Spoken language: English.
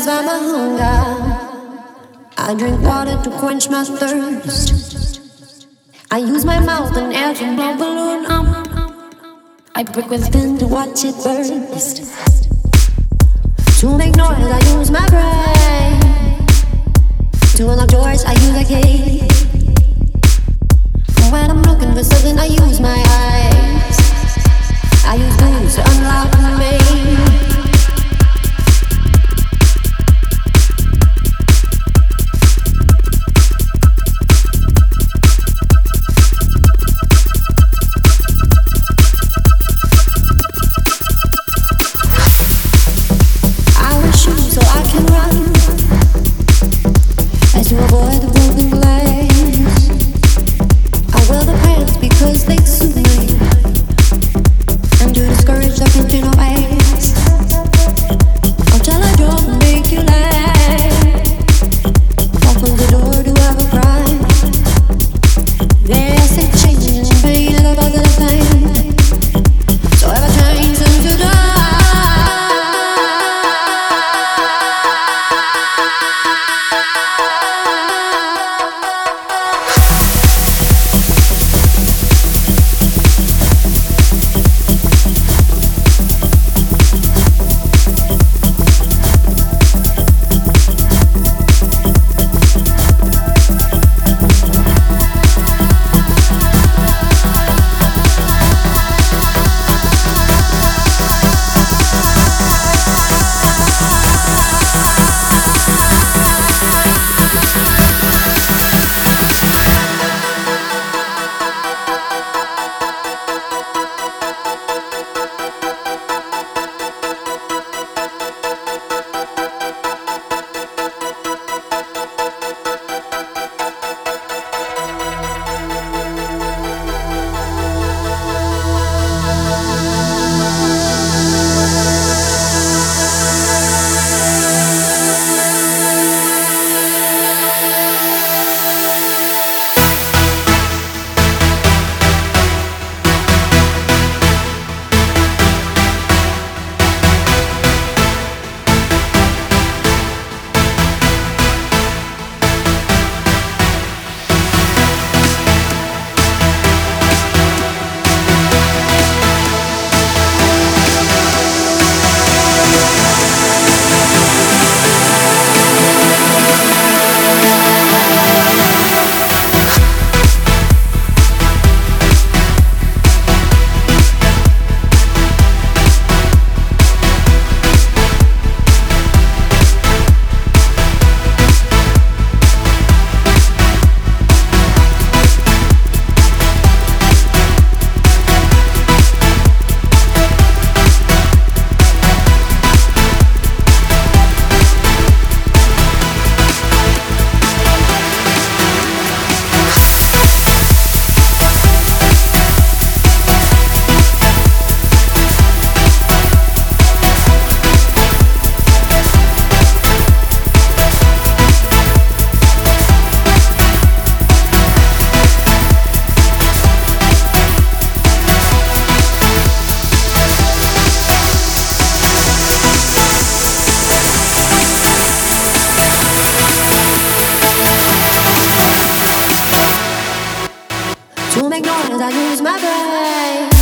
satisfy my hunger. I drink water to quench my thirst. I use my mouth and air to blow balloon up. I break within to watch it burst. To make noise, I use my brain. To unlock doors, I use a key. When I'm looking for something, I use my eyes. To make noise, I use my brain.